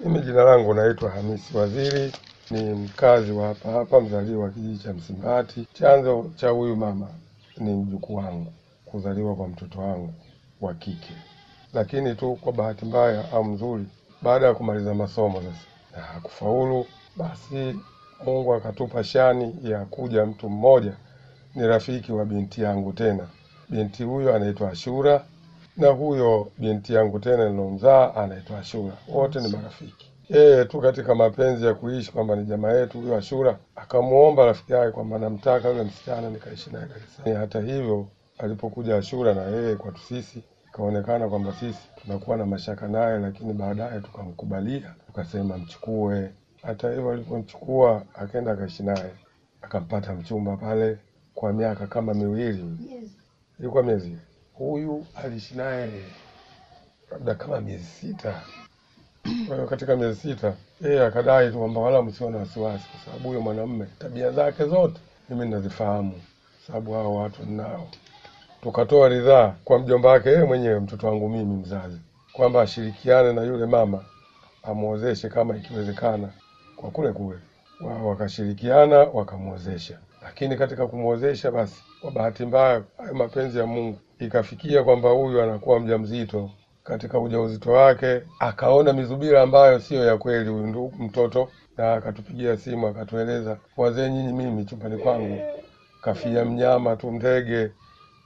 Mimi jina langu naitwa Hamisi Waziri, ni mkazi wa hapa hapa, mzaliwa wa kijiji cha Msimbati. Chanzo cha huyu mama ni mjukuu wangu, kuzaliwa kwa mtoto wangu wa kike, lakini tu kwa bahati mbaya au mzuri, baada ya kumaliza masomo sasa na hakufaulu, basi Mungu akatupa shani ya kuja mtu mmoja, ni rafiki wa binti yangu tena. Binti huyo anaitwa Ashura na huyo binti yangu tena nilomzaa anaitwa Ashura, wote ni marafiki. Yeye tu katika mapenzi ya kuishi kwamba ni jamaa yetu huyo Ashura, akamuomba rafiki yake kwamba namtaka yule msichana nikaishi naye es Hata hivyo, alipokuja Ashura na yeye kwetu sisi, ikaonekana kwamba sisi tunakuwa na mashaka naye, lakini baadaye tukamkubalia, tukasema mchukue. Hata hivyo, alipomchukua akaenda akaishi naye, akampata mchumba pale kwa miaka kama miwili, ilikuwa miezi huyu aliishi naye labda kama miezi sita. Kwa hiyo katika miezi sita yeye akadai tu kwamba wala msiwe na wasiwasi, kwa sababu huyo mwanamume tabia zake zote mimi ninazifahamu, sababu hao watu ninao. Tukatoa ridhaa kwa mjomba wake yeye mwenyewe, mtoto wangu mimi mzazi, kwamba ashirikiane na yule mama amwozeshe kama ikiwezekana kwa kule kule. Wao wakashirikiana wakamwozesha, lakini katika kumwozesha, basi kwa bahati mbaya, hayo mapenzi ya Mungu, ikafikia kwamba huyu anakuwa mjamzito. Katika ujauzito wake akaona mizubira ambayo siyo ya kweli huyu ndugu mtoto, na akatupigia simu akatueleza, wazee nyinyi, mimi chumbani kwangu kafia mnyama tu ndege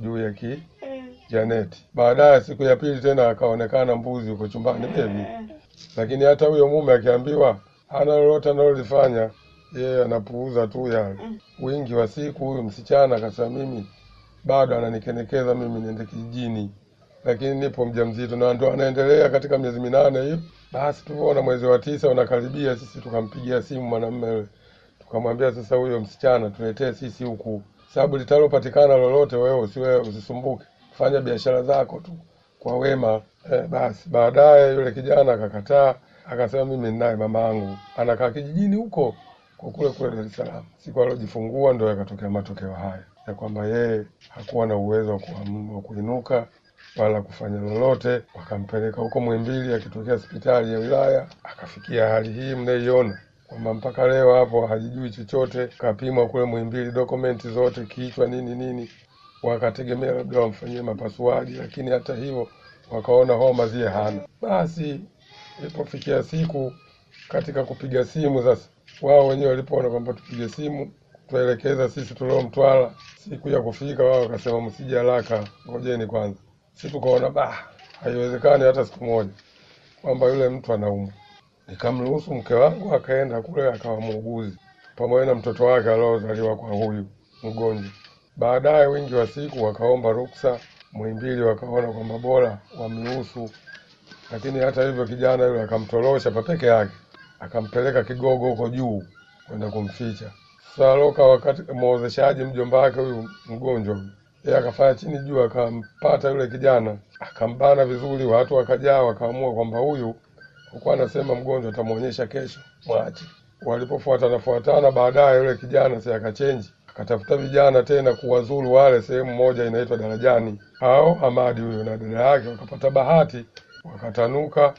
juu ya ki janeti. Baadaye siku ya pili tena akaonekana mbuzi uko chumbani bebi, lakini hata huyo mume akiambiwa hana lolote analolifanya yeye yeah, anapuuza tu Yani Wingi wa siku huyu msichana akasema, mimi bado ananikenekeza mimi niende kijijini, lakini nipo mjamzito na ndo anaendelea katika miezi minane hiyo. Basi tuona mwezi wa tisa unakaribia, sisi tukampigia simu mwanamume. Yule, tukamwambia sasa, huyo msichana tuletee sisi huku, sababu litalopatikana lolote, wewe usiwe usisumbuke, fanya biashara zako tu kwa wema. Eh, basi. Baadaye yule kijana akakataa, akasema mimi ninaye mama yangu. Anakaa kijijini huko kwa kule kule Dar es Salaam. Siku alojifungua ndo yakatokea matokeo haya ya kwamba yeye hakuwa na uwezo wa kuinuka wala kufanya lolote, wakampeleka huko Mwimbili, akitokea hospitali ya wilaya akafikia hali hii mnaiona kwamba mpaka leo hapo hajijui chochote. Kapimwa kule Mwimbili, dokumenti zote, kichwa nini nini, wakategemea labda wamfanyie mapasuaji, lakini hata hivyo wakaona homa zie hana. Basi ilipofikia siku katika kupiga simu sasa, wao wenyewe walipoona kwamba tupige simu tuelekeza sisi tulio Mtwara, siku ya kufika wao wakasema msije haraka, ngojeni kwanza. Sisi tukaona bah, haiwezekani hata siku moja kwamba yule mtu anaumwa. Nikamruhusu mke wangu akaenda kule akawa muuguzi pamoja na mtoto wake aliozaliwa kwa huyu mgonjwa. Baadaye wingi wa siku wakaomba ruksa Muhimbili, wakaona kwamba bora wamruhusu, lakini hata hivyo kijana yule akamtorosha pa peke yake, akampeleka Kigogo huko juu kwenda kumficha. Sasa loka wakati mwozeshaji mjomba wake huyu mgonjwa yeye akafanya chini juu, akampata yule kijana akambana vizuri, watu wakajaa, wakaamua kwamba huyu kwa anasema mgonjwa atamwonyesha kesho, mwache. Walipofuatana fuatana, baadaye yule kijana si akachenji, akatafuta vijana tena kuwazuru wale sehemu moja inaitwa Darajani. Hao Hamadi huyo na dada yake wakapata bahati, wakatanuka.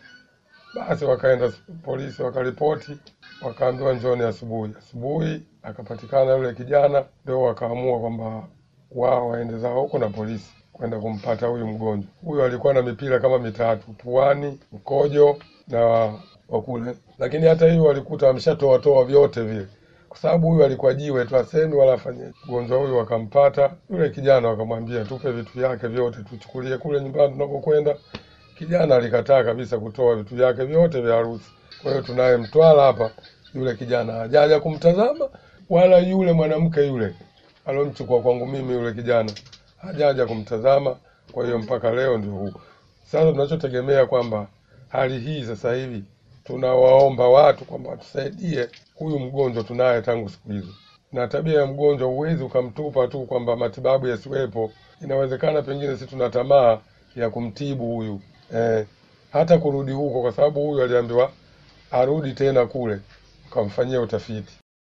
Basi wakaenda polisi, wakaripoti, wakaambiwa njoni asubuhi. Asubuhi akapatikana yule kijana, ndio wakaamua kwamba wao waende zao huko na polisi kwenda kumpata huyu mgonjwa. Huyu alikuwa na mipira kama mitatu puani, mkojo na wakule, lakini hata hiyo walikuta wameshatoa toa vyote vile, kwa sababu huyu alikuwa jiwe tu, asemi wala afanye. Mgonjwa huyu wakampata yule kijana, wakamwambia tupe vitu vyake vyote tuchukulie kule nyumbani tunakokwenda. Kijana alikataa kabisa kutoa vitu vyake vyote vya harusi. Kwa hiyo tunaye Mtwara hapa, yule kijana hajaja kumtazama wala yule mwanamke yule alomchukua kwangu mimi yule kijana hajaja kumtazama. Kwa hiyo mpaka leo ndio huu sasa. Tunachotegemea kwamba hali hii sasa hivi tunawaomba watu kwamba watusaidie, huyu mgonjwa tunaye tangu siku hizo, na tabia ya mgonjwa huwezi ukamtupa tu kwamba matibabu yasiwepo. Inawezekana pengine si tuna tamaa ya kumtibu huyu eh, hata kurudi huko, kwa sababu huyu aliambiwa arudi tena kule ukamfanyia utafiti.